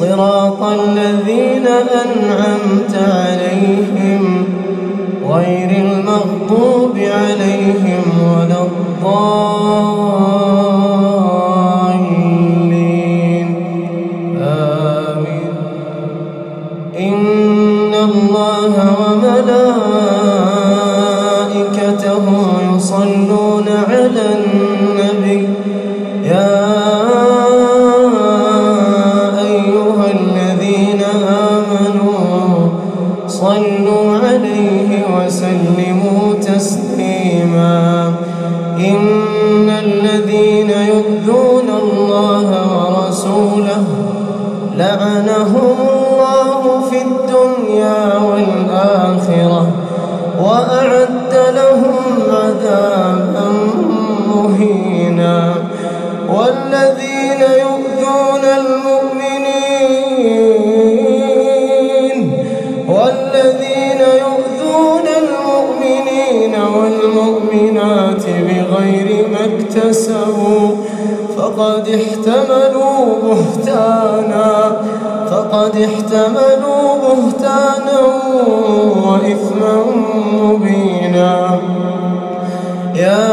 صراط الذين أنعمت عليهم غير المغضوب عليهم ولا الضالين. آمين. إن الله وملائكته يصلون على النبي وأعد لهم عذابا مهينا. والذين يؤذون المؤمنين والذين يؤذون المؤمنين والمؤمنات بغير ما اكتسبوا فقد احتملوا بهتانا. فقد احتملوا بهتانا وإثما مبينا. يا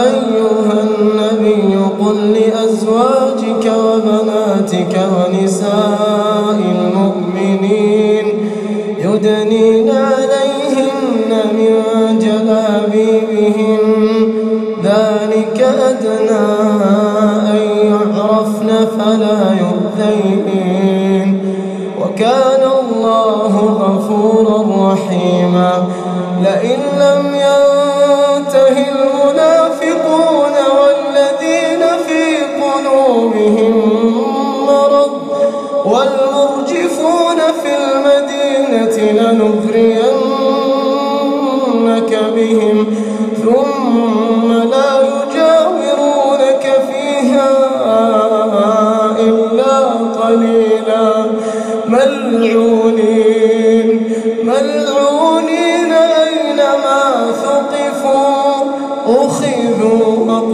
أيها النبي قل لأزواجك وبناتك ونساء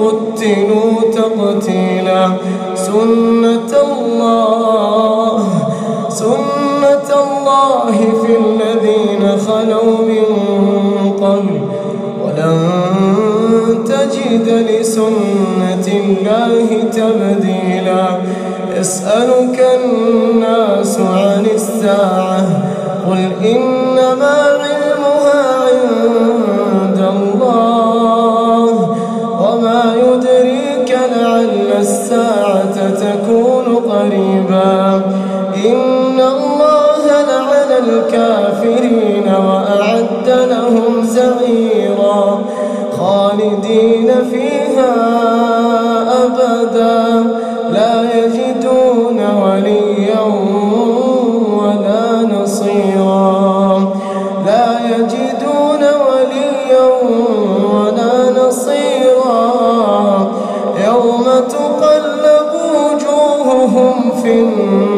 وقتلوا تقتيلا. سنة الله سنة الله في الذين خلوا من قبل. ولن تجد لسنة الله تبديلا. يسألك الناس عن الساعة قل إنما قريبا إن الله لعن الكافرين وأعد لهم سعيرا خالدين فيها أبدا. لا يجدون Oh.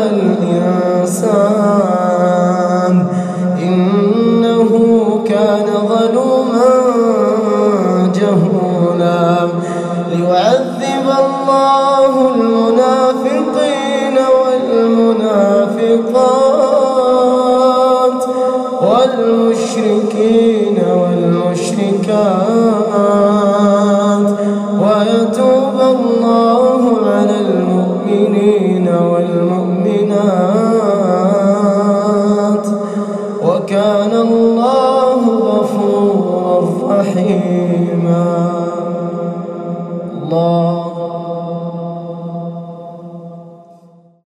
ظلما جهولا. ليعذب الله المنافقين والمنافقات والمشركين والمشركات.